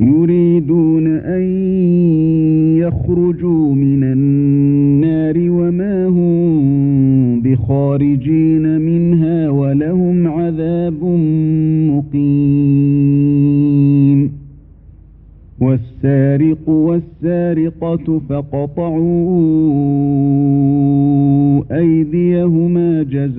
يريدون أن يخرجوا من النار وما هم بخارجين منها ولهم عذاب مقيم. والسارق والسارقة فقطعوا أيديهما جزاء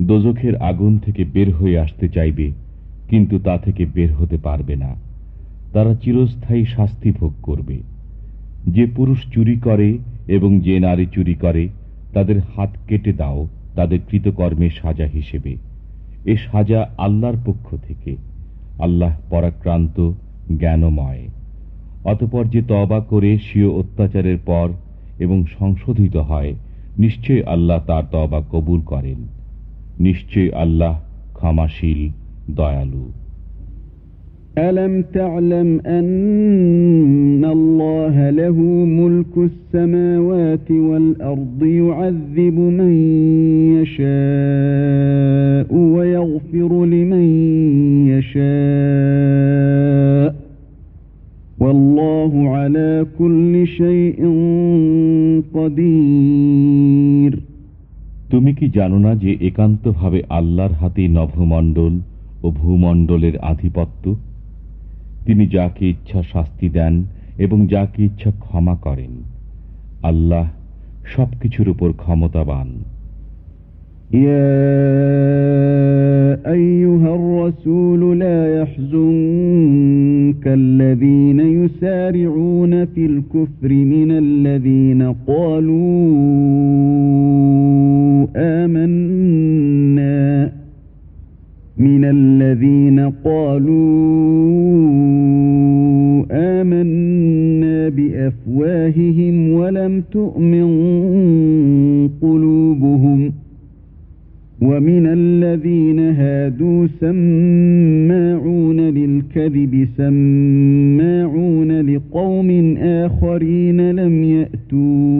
দোজখের আগুন থেকে বের হয়ে আসতে চাইবে, কিন্তু তা থেকে বের হতে পারবে না। তারা চিরস্থায়ী শাস্তি ভোগ করবে। যে পুরুষ চুরি করে এবং যে নারী চুরি করে, তাদের হাত কেটে দাও, তাদের কৃতকর্মের সাজা হিসেবে। এ সাজা আল্লাহর পক্ষ থেকে। আল্লাহ পরাক্রান্ত, জ্ঞানময়। অতপর যে তবা করে স্বীয় অত্যাচারের পর এবং সংশোধিত হয়, নিশ্চয় আল্লাহ তার তবা কবুল করেন। নিশ্চয় আল্লাহ ক্ষমাশীল দয়ালু ألم تعلم أن الله له ملك السماوات والأرض يعذب من يشاء ويغفر لمن يشاء والله على كل شيء قدير তুমি কি জানো না যে একান্তভাবে আল্লাহর হাতে নভমণ্ডল ও ভূমণ্ডলের আধিপত্য তিনি যাকে ইচ্ছা শাস্তি দেন এবং যাকে ইচ্ছা ক্ষমা করেন আল্লাহ সবকিছুর উপর ক্ষমতাবান يا أيها الرسول لا يحزنك الذين يسارعون في الكفر من الذين قالوا آمنا من الذين قالوا آمنا بأفواههم ولم تؤمن قلوبهم ومن الذين هادوا سماعون للكذب سماعون لقوم آخرين لم يأتوك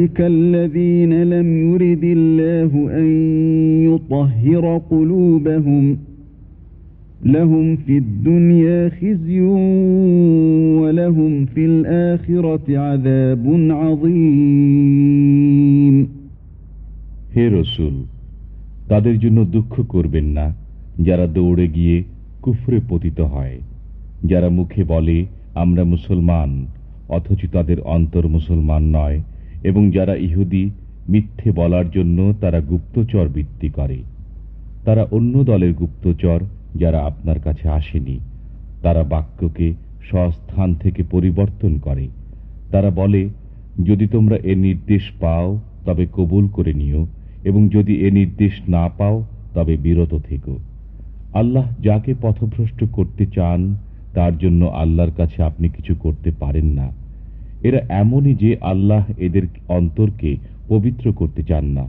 الذين لم يرد الله أن يطهر قلوبهم لهم في الدنيا خزي ولهم في الآخرة عذاب عظيم হে রসুল তাদের জন্য দুঃখ করবেন না যারা দৌড়ে গিয়ে কুফরে পতিত হয় যারা মুখে বলে আমরা মুসলমান অথচ তাদের অন্তর মুসলমান নয় এবং যারা ইহুদি, মিথ্যে বলার জন্য তারা গুপ্তচর বৃত্তি করে। তারা অন্য দলের গুপ্তচর যারা আপনার কাছে আসেনি। তারা বাক্যকে স্বস্থান থেকে পরিবর্তন করে। তারা বলে, যদি তোমরা এ নির্দেশ পাও, তবে কবুল করে নিও, এবং যদি এ নির্দেশ না পাও, তবে বিরত থেকো। আল্লাহ যাকে পথভ্রষ্ট করতে চান, তার জন্য আল্লাহর কাছে আপনি কিছু করতে পারেন না। এরা এমনই যে আল্লাহ এদের অন্তরকে পবিত্র করতে চান না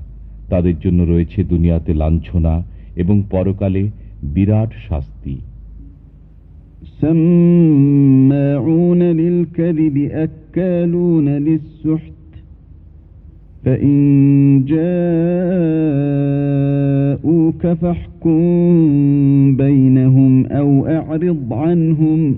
তাদের জন্য রয়েছে দুনিয়াতে লাঞ্ছনা এবং পরকালে বিরাট শাস্তি سماعون للكذب أكالون للسحت فإن جاءوك فاحكم بينهم أو أعرض عنهم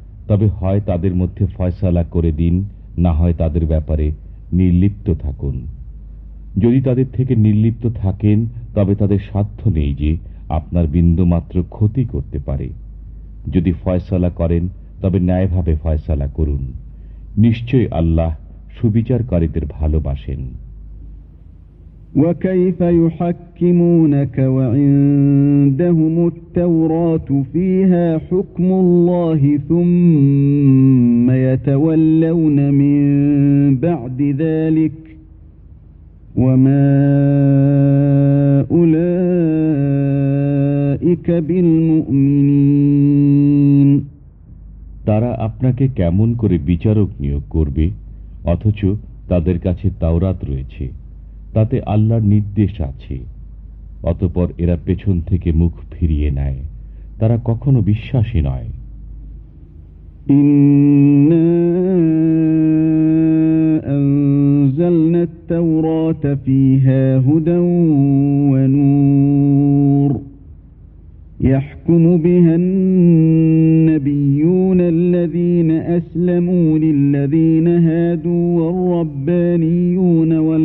তবে হয় তাদের মধ্যে ফয়সালা করে দিন, না হয় তাদের ব্যাপারে নির্লিপ্ত থাকুন। যদি তাদের থেকে নির্লিপ্ত থাকেন, তবে তাদের সাধ্য নেই যে আপনার বিন্দুমাত্র ক্ষতি করতে পারে। যদি ফয়সালা করেন, তবে ন্যায়ভাবে ফয়সালা করুন। নিশ্চয় আল্লাহ সুবিচারকারীদের ভালোবাসেন। وكيف يحكمونك وعندهم التوراة فيها حكم الله ثم يتولون من بعد ذلك وما أولئك بالمؤمنين তারা আপনাকে কেমন করে বিচারক নিয়োগ করবে অথচ তাদের কাছে তাওরাত রয়েছে তাতে আল্লাহর নির্দেশ আছে অতপর এরা পেছন থেকে মুখ ফিরিয়ে নেয় তারা কখনো বিশ্বাসী নয় أنزلنا التوراة فيها هدى ونور يحكم بها النبيون الذين أسلموا للذين هادوا والربانيون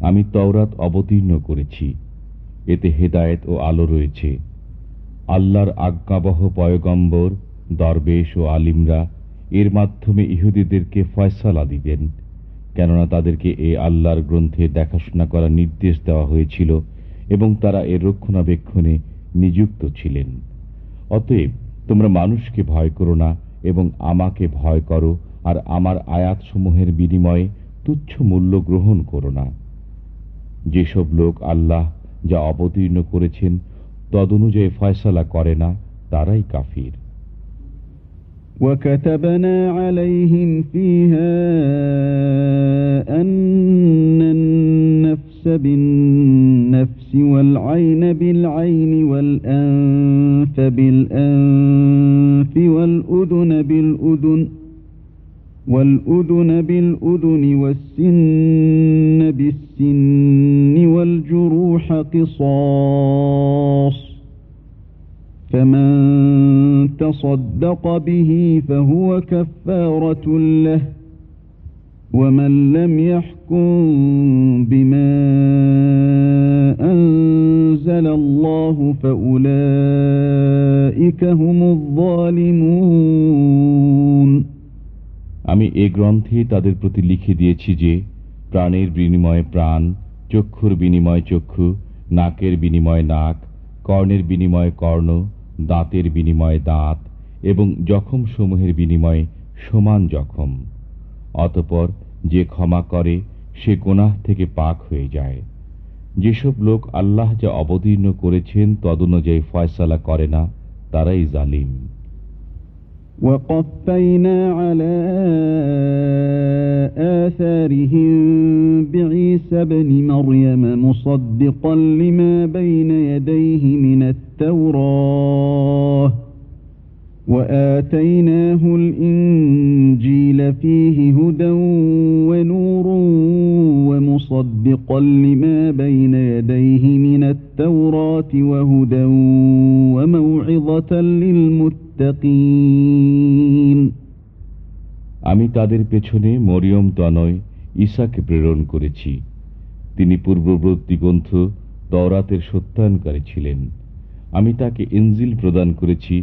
আমি তওরাত অবতীর্ণ করেছি, এতে হেদায়েত ও আলো রয়েছে। আল্লাহর আজ্ঞাবহ পয়গম্বর, দরবেশ ও আলিমরা এর মাধ্যমে ইহুদিদেরকে ফয়সালা দিতেন, কেননা তাদেরকে এ আল্লাহর গ্রন্থে দেখাশোনা করার নির্দেশ দেওয়া হয়েছিল এবং তারা এর রক্ষণাবেক্ষণে নিযুক্ত ছিলেন। অতএব তোমরা মানুষকে ভয় করো না এবং আমাকে ভয় করো আর আমার আয়াতসমূহের বিনিময়ে তুচ্ছ মূল্য গ্রহণ করো না যেসব লোক আল্লাহ যা অবতীর্ণ করেছেন তদনুযায়ী ফয়সালা করে না তারাই কাফির وكتبنا عليهم فيها أن النفس بالنفس والعين بالعين والأنف بالأنف والأذن بالأذن والأذن بالأذن والسن بالسن والجروح قصاص. فمن تصدق به فهو كفارة له. ومن لم يحكم بما أنزل الله فأولئك هم الظالمون আমি এ গ্রন্থে তাদের প্রতি লিখে দিয়েছি যে প্রাণের বিনিময়ে প্রাণ চক্ষুর বিনিময়ে চক্ষু নাকের বিনিময়ে নাক কর্ণের বিনিময়ে কর্ণ দাঁতের বিনিময়ে দাঁত এবং জখম সমূহের বিনিময়ে সমান জখম অতপর যে ক্ষমা করে সে গোনাহ থেকে পাক হয়ে যায় যেসব লোক আল্লাহ যা অবতীর্ণ করেছেন তদনুযায়ী ফয়সালা করে না তারাই জালিম وقفينا على آثارهم بعيسى بن مريم مصدقا لما بين يديه من التوراة وآتيناه الإنجيل فيه هدى ونور ومصدقا لما بين يديه من التوراة وهدى وموعظة للمتقين আমি তাদের পেছনে মরিয়ম তনয় ঈশাকে প্রেরণ করেছি তিনি পূর্ববর্তী গ্রন্থ তওরাতের সত্যায়নকারী ছিলেন আমি তাকে ইনজিল প্রদান করেছি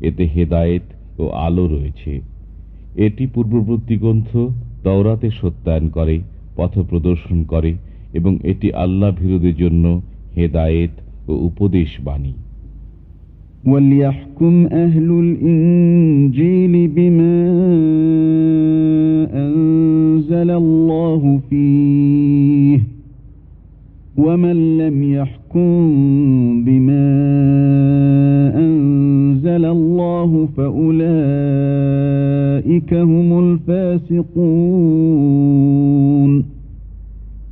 এতে হেদায়েত ও আলো রয়েছে এটি পূর্ববর্তী গ্রন্থ তওরাতে সত্যায়ন করে পথ প্রদর্শন করে এবং এটি আল্লাহ ভীরুদের জন্য হেদায়েত ও উপদেশ বাণী وليحكم أهل الإنجيل بما أنزل الله فيه ومن لم يحكم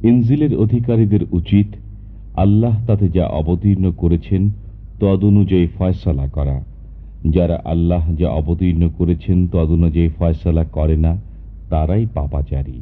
ইনজিলের অধিকারীদের উচিত আল্লাহ তাতে যা অবতীর্ণ করেছেন তদনুযায়ী ফয়সলা করা। যারা আল্লাহ যা অবতীর্ণ করেছেন তদনুযায়ী ফয়সলা করে না, তারাই পাপাচারী।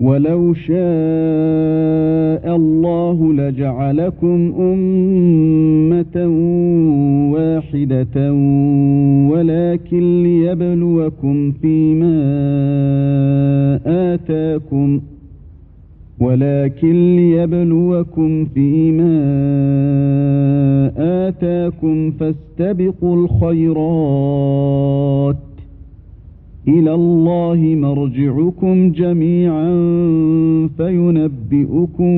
ولو شاء الله لجعلكم أمة واحدة ولكن ليبلوكم فيما آتاكم ولكن ليبلوكم فيما آتاكم فاستبقوا الخيرات. إلى الله مرجعكم جميعا فينبئكم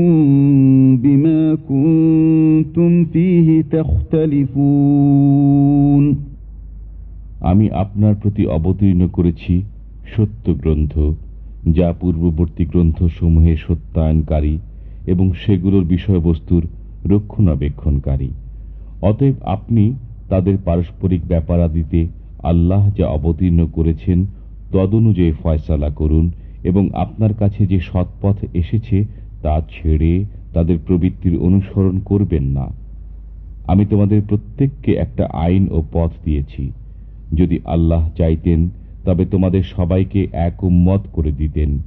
بما كنتم فيه تختلفون আমি আপনার প্রতি অবতীর্ণ করেছি সত্য গ্রন্থ যা পূর্ববর্তী গ্রন্থসমূহে সত্যায়নকারী এবং সেগুলোর বিষয়বস্তুর রক্ষণাবেক্ষণকারী অতএব আপনি তাদের পারস্পরিক ব্যাপারাদিতে আল্লাহ যা অবতীর্ণ করেছেন তদনুযায়ী ফয়সালা করুন এবং আপনার কাছে যে সৎপথ এসেছে তা ছেড়ে তাদের প্রবৃত্তির অনুসরণ করবেন না। আমি তোমাদের প্রত্যেককে একটা আইন ও পথ দিয়েছি। যদি আল্লাহ চাইতেন, তবে তোমাদের সবাইকে এক উম্মত করে দিতেন,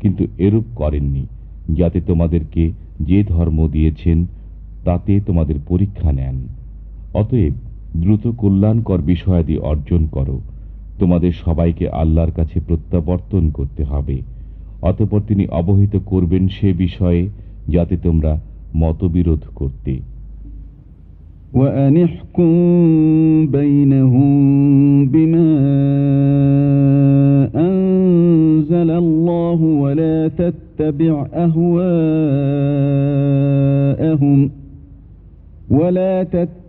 কিন্তু এরূপ করেননি, যাতে তোমাদেরকে যে ধর্ম দিয়েছেন, তাতে তোমাদের পরীক্ষা নেন। অতএব দ্রুত কল্যাণকর বিষয়াদি অর্জন করো তোমাদের সবাইকে আল্লাহর কাছে প্রত্যাবর্তন করতে হবে অতপর তিনি অবহিত করবেন সে বিষয়ে যাতে তোমরা মতবিরোধ করতে وأن احكم بينهم بما أنزل الله ولا تتبع أهواءهم ولا تتبع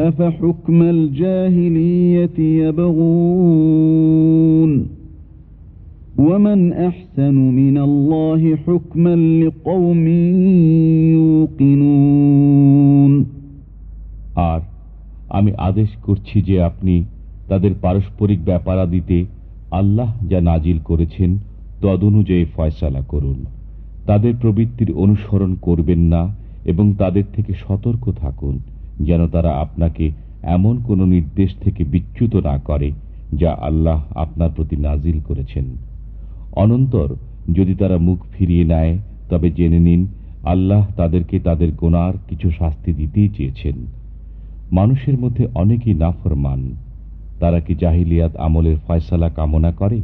أفحكم الجاهلية يبغون ومن أحسن من الله حكما لقوم يوقنون আর আমি আদেশ করছি যে আপনি তাদের পারস্পরিক ব্যাপারাদিতে আল্লাহ যা নাজিল করেছেন তদনুযায়ী ফয়সালা করুন তাদের প্রবৃত্তির অনুসরণ করবেন না এবং তাদের থেকে সতর্ক থাকুন যেন তারা আপনাকে এমন কোনো নির্দেশ থেকে বিচ্যুত না করে, যা আল্লাহ আপনার প্রতি নাজিল করেছেন। অনন্তর যদি তারা মুখ ফিরিয়ে নেয়, তবে জেনে নিন, আল্লাহ তাদেরকে তাদের গোনার কিছু শাস্তি দিতেই চেয়েছেন। মানুষের মধ্যে অনেকেই নাফরমান। তারা কি জাহিলিয়াত আমলের ফয়সালা কামনা করে?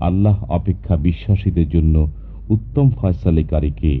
আল্লাহ অপেক্ষা বিশ্বাসীদের জন্য উত্তম ফয়সালিকারী কে?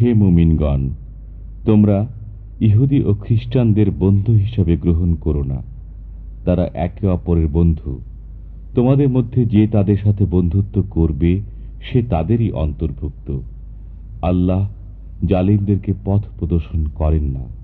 হে মুমিনগণ, তোমরা ইহুদি ও খ্রিস্টানদের বন্ধু হিসাবে গ্রহণ করো না। তারা একে অপরের বন্ধু। তোমাদের মধ্যে যে তাদের সাথে বন্ধুত্ব করবে, সে তাদেরই অন্তর্ভুক্ত। আল্লাহ জালিমদেরকে পথ প্রদর্শন করেন না।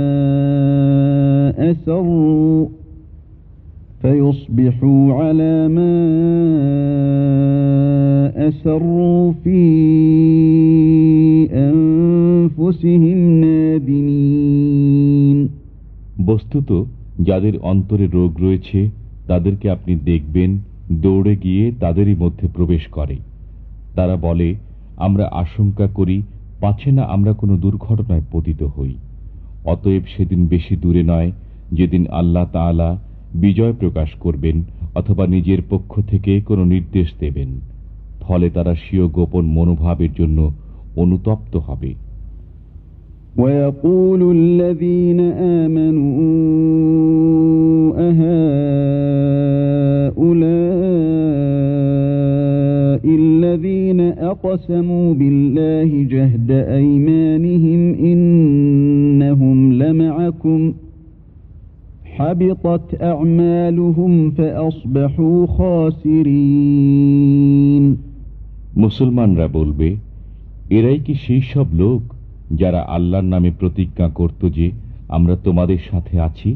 أسروا فيصبحوا على ما أسروا في أنفسهم نادمين বস্তুত যাদের অন্তরে রোগ রয়েছে তাদেরকে আপনি দেখবেন দৌড়ে গিয়ে তাদেরই মধ্যে প্রবেশ করে তারা বলে আমরা আশঙ্কা করি পাছে না আমরা কোনো দুর্ঘটনায় পতিত হই অতএব সেদিন বেশি দূরে নয় যেদিন আল্লাহ তাআলা বিজয় প্রকাশ করবেন অথবা নিজের পক্ষ থেকে কোনো নির্দেশ দেবেন ফলে তারা স্বীয় গোপন মনোভাবের জন্য অনুতপ্ত হবে ويقول الذين آمنوا أهؤلاء الذين أقسموا بالله جهد أيمانهم إنهم لمعكم মুসলমানরা বলবে, এরাই কি সেই সব লোক যারা আল্লাহর নামে প্রতিজ্ঞা করত যে আমরা তোমাদের সাথে আছি?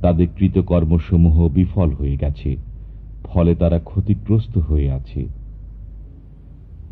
তাদের কৃতকর্মসমূহ বিফল হয়ে গেছে, ফলে তারা ক্ষতিগ্রস্ত হয়ে আছে।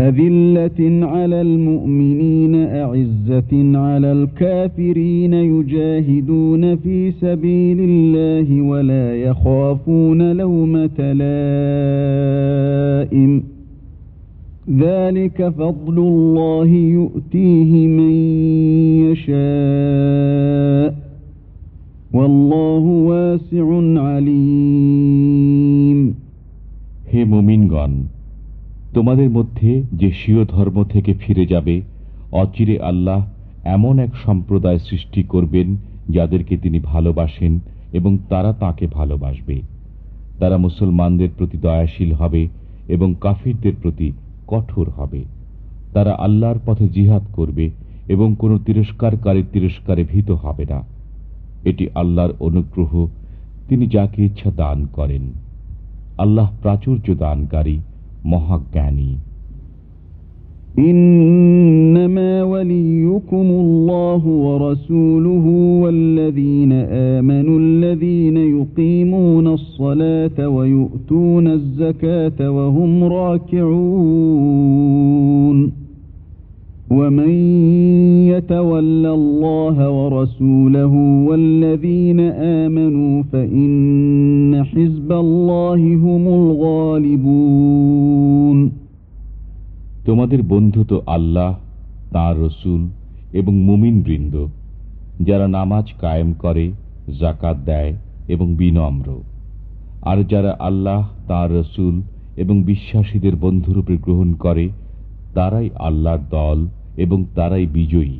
أذلة على المؤمنين أعزة على الكافرين يجاهدون في سبيل الله ولا يخافون لومة لائم ذلك فضل الله يؤتيه من يشاء والله واسع عليم হে মুমিনগণ তোমাদের মধ্যে যে স্বীয় ধর্ম থেকে ফিরে যাবে, অচিরে আল্লাহ এমন এক সম্প্রদায় সৃষ্টি করবেন যাদেরকে তিনি ভালোবাসেন এবং তারা তাকে ভালোবাসবে। তারা মুসলমানদের প্রতি দয়াশীল হবে এবং কাফিরদের প্রতি কঠোর হবে। তারা আল্লাহর পথে জিহাদ করবে এবং কোনো তিরস্কারকারীর তিরস্কারে ভীত হবে না। এটি আল্লাহর অনুগ্রহ, তিনি যাকে ইচ্ছা দান করেন। আল্লাহ প্রাচুর্য দানকারী। মহাজ্ঞানী إنما وليكم الله ورسوله والذين آمنوا الذين يقيمون الصلاة ويؤتون الزكاة وهم راكعون ومن يتول الله ورسوله والذين آمنوا فإن حزب الله هم الغالبون তোমাদের বন্ধু তো আল্লাহ, তাঁর রসুল এবং মুমিন বৃন্দ, যারা নামাজ কায়েম করে জাকাত দেয় এবং বিনম্র। আর যারা আল্লাহ, তাঁর রসুল এবং বিশ্বাসীদের বন্ধুরূপে গ্রহণ করে, তারাই আল্লাহর দল এবং তারাই বিজয়ী।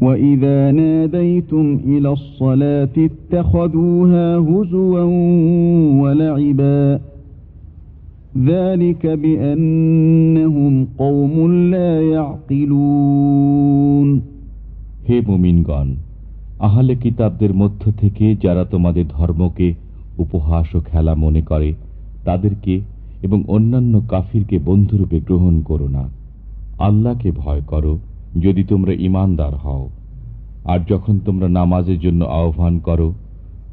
وإذا ناديتم إلى الصلاة اتخذوها هزوا ولعبا ذلك بأنهم قوم لا يعقلون হে মুমিনগণ আহলে কিতাবদের মধ্য থেকে যারা তোমাদের ধর্মকে উপহাস ও খেলা মনে করে তাদেরকে এবং অন্যান্য কাফিরকে বন্ধুরূপে গ্রহণ করো না আল্লাহকে ভয় করো যদি তোমরা ইমানদার হও আর যখন তোমরা নামাজের জন্য আহ্বান করো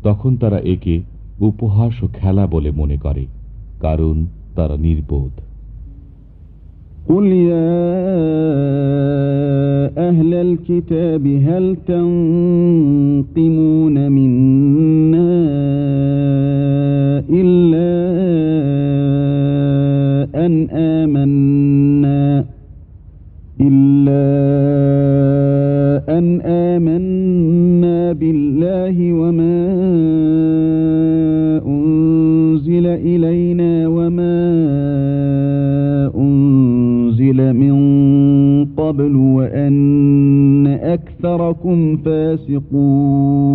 তখন তারা একে উপহাস ও খেলা বলে মনে করে কারণ তারা নির্বোধ قل يا أهل الكتاب هل تنقمون منا أن آمنا إلا أن آمنا بالله وما أنزل إلينا وما أنزل من قبل وأن أكثركم فاسقون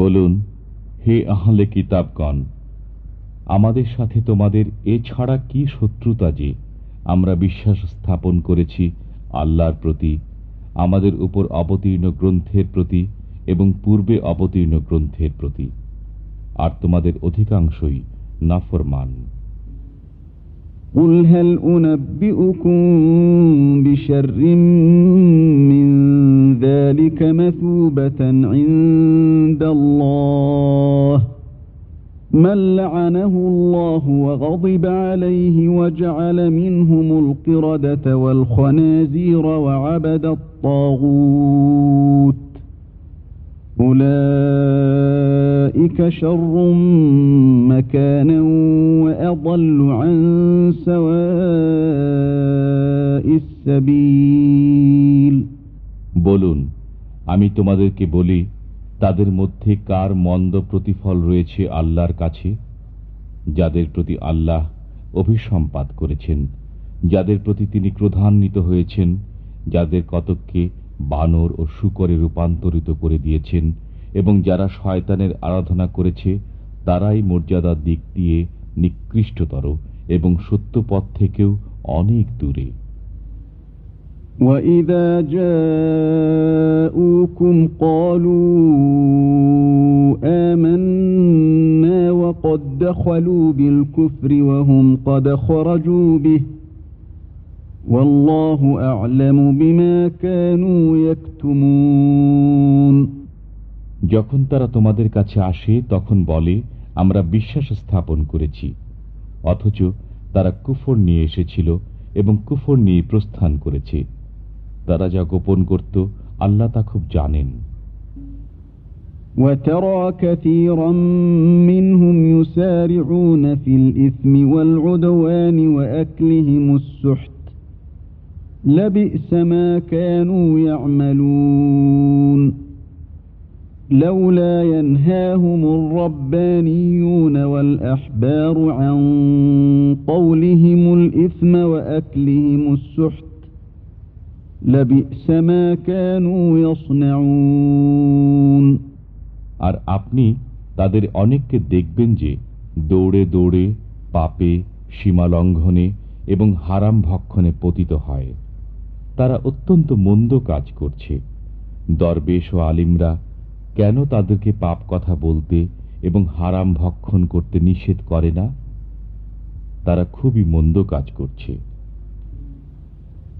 বলুন হে আহলে কিতাবগণ আমাদের সাথে তোমাদের এছাড়া কি শত্রুতা যে আমরা বিশ্বাস স্থাপন করেছি আল্লাহর প্রতি আমাদের উপর অবতীর্ণ গ্রন্থের প্রতি এবং পূর্বে অবতীর্ণ গ্রন্থের প্রতি আর তোমাদের অধিকাংশই নাফরমান قل هل أنبئكم بشر من ذلك مثوبة عند الله من لعنه الله وغضب عليه وجعل منهم القردة والخنازير وعبد الطاغوت أولئك شر مكانا وأضل عن سواء السبيل বলুন আমি তোমাদেরকে বলি তাদের মধ্যে কার মন্দ প্রতিফল রয়েছে আল্লাহর কাছে? যাদের প্রতি আল্লাহ অভিসম্পাত করেছেন, যাদের প্রতি তিনি ক্রোধান্বিত হয়েছেন, যাদের কতককে বানর ও শুকরে রূপান্তরিত করে দিয়েছেন, এবং যারা শয়তানের আরাধনা করেছে, তারাই মর্যাদার দিক দিয়ে নিকৃষ্টতর এবং সত্য পথ থেকেও অনেক দূরে। وَإِذَا جَاءُوكُمْ قَالُوا آمَنَّا وَقَدْ دَخَلُوا بِالْكُفْرِ وَهُمْ قَدْ خَرَجُوا بِهِ وَاللَّهُ أَعْلَمُ بِمَا كَانُوا يَكْتُمُونَ যখন তারা তোমাদের কাছে আসে তখন বলে আমরা বিশ্বাস স্থাপন করেছি অথচ তারা কুফর নিয়ে এসেছিল এবং কুফর নিয়ে প্রস্থান করেছে তারা যা গোপন করত আল্লাহ তা খুব জানেন وترى كثيرا منهم يسارعون في الإثم والعدوان وأكلهم السحت لبئس ما كانوا يعملون لولا ينهاهم الربانيون والأحبار عن قولهم الإثم وأكلهم السحت আর আপনি তাদের অনেককে দেখবেন যে দৌড়ে দৌড়ে পাপে, সীমা লঙ্ঘনে এবং হারাম ভক্ষণে পতিত হয়। তারা অত্যন্ত মন্দ কাজ করছে। দরবেশ ও আলিমরা কেন তাদেরকে পাপ কথা বলতে এবং হারাম ভক্ষণ করতে নিষেধ করে না? তারা খুবই মন্দ কাজ করছে।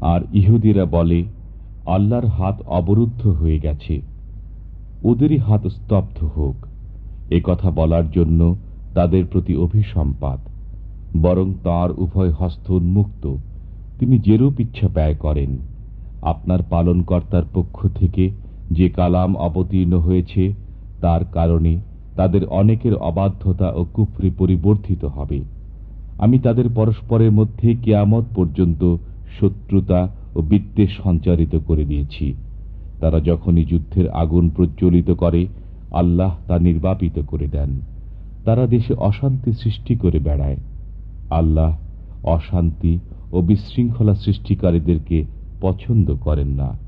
আর ইহুদিরা বলে, আল্লাহর হাত অবরুদ্ধ হয়ে গেছে। ওদেরই হাত স্তব্ধ হোক। এ কথা বলার জন্য তাদের প্রতি অভিসম্পাত। বরং তার উভয় হস্ত উন্মুক্ত। তিনি যেরূপ ইচ্ছা ব্যয় করেন। আপনার পালনকর্তার পক্ষ থেকে যে কালাম অবতীর্ণ হয়েছে, তার কারণে তাদের অনেকের অবাধ্যতা ও কুফরি পরিবর্ধিত হবে। আমি তাদের পরস্পরের মধ্যে কেয়ামত পর্যন্ত শত্রুতা ও বিদ্বেষ সঞ্চারিত করে দিয়েছি তারা যখনই যুদ্ধের আগুন প্রজ্বলিত করে, আল্লাহ তা নির্বাপিত করে দেন। তারা দেশে অশান্তি সৃষ্টি করে বেড়ায়। আল্লাহ অশান্তি ও বিশৃঙ্খলা সৃষ্টিকারীদেরকে পছন্দ করেন না।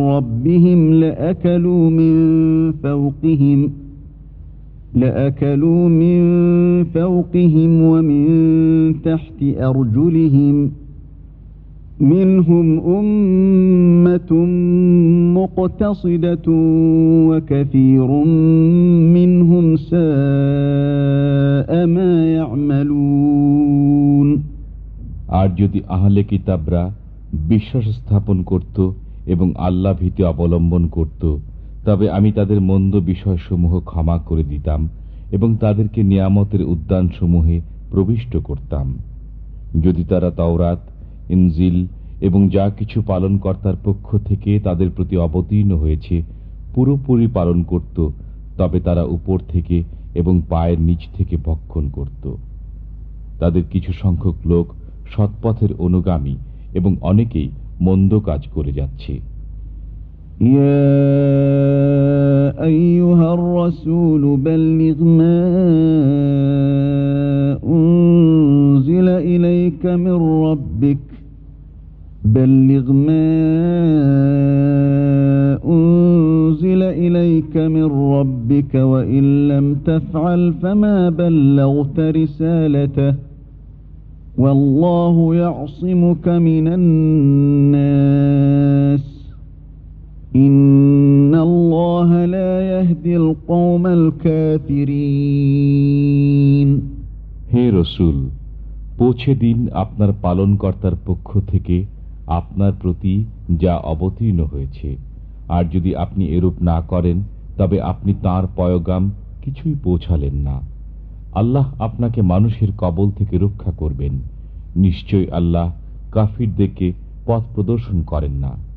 ربهم لأكلوا من فوقهم لأكلوا من فوقهم ومن تحت أرجلهم منهم أمة مقتصدة وكثير منهم ساء ما يعملون আর যদি আহলে কিতাবরা বিশ্বাস স্থাপন করত এবং আল্লাহ ভীতি অবলম্বন করত। তবে আমি তাদের মন্দ বিষয়সমূহ ক্ষমা করে দিতাম এবং তাদেরকে নিয়ামতের উদ্যানসমূহে প্রবিষ্ট করতাম। যদি তারা তাওরাত, ইনজিল এবং যা কিছু পালনকর্তার পক্ষ থেকে তাদের প্রতি অবতীর্ণ হয়েছে পুরোপুরি পালন করত, তবে তারা উপর থেকে এবং পায়ের নিচ থেকে ভক্ষণ করত। তাদের কিছু সংখ্যক লোক সৎপথের অনুগামী এবং অনেকেই মন্দ কাজ করে যাচ্ছে يا أيها الرسول بلغ ما أنزل إليك من ربك بلغ ما أنزل إليك من ربك وإن لم تفعل فما بلغت رسالته والله يعصمك من الناس إن الله لا يهدي القوم الكافرين হে রসুল পৌঁছে দিন আপনার পালনকর্তার পক্ষ থেকে আপনার প্রতি যা অবতীর্ণ হয়েছে আর যদি আপনি এরূপ না করেন তবে আপনি তার পয়গাম কিছুই পৌঁছালেন না আল্লাহ আপনাকে মানুষের কবল থেকে রক্ষা করবেন নিশ্চয় আল্লাহ কাফিরদেরকে পথ প্রদর্শন করেন না।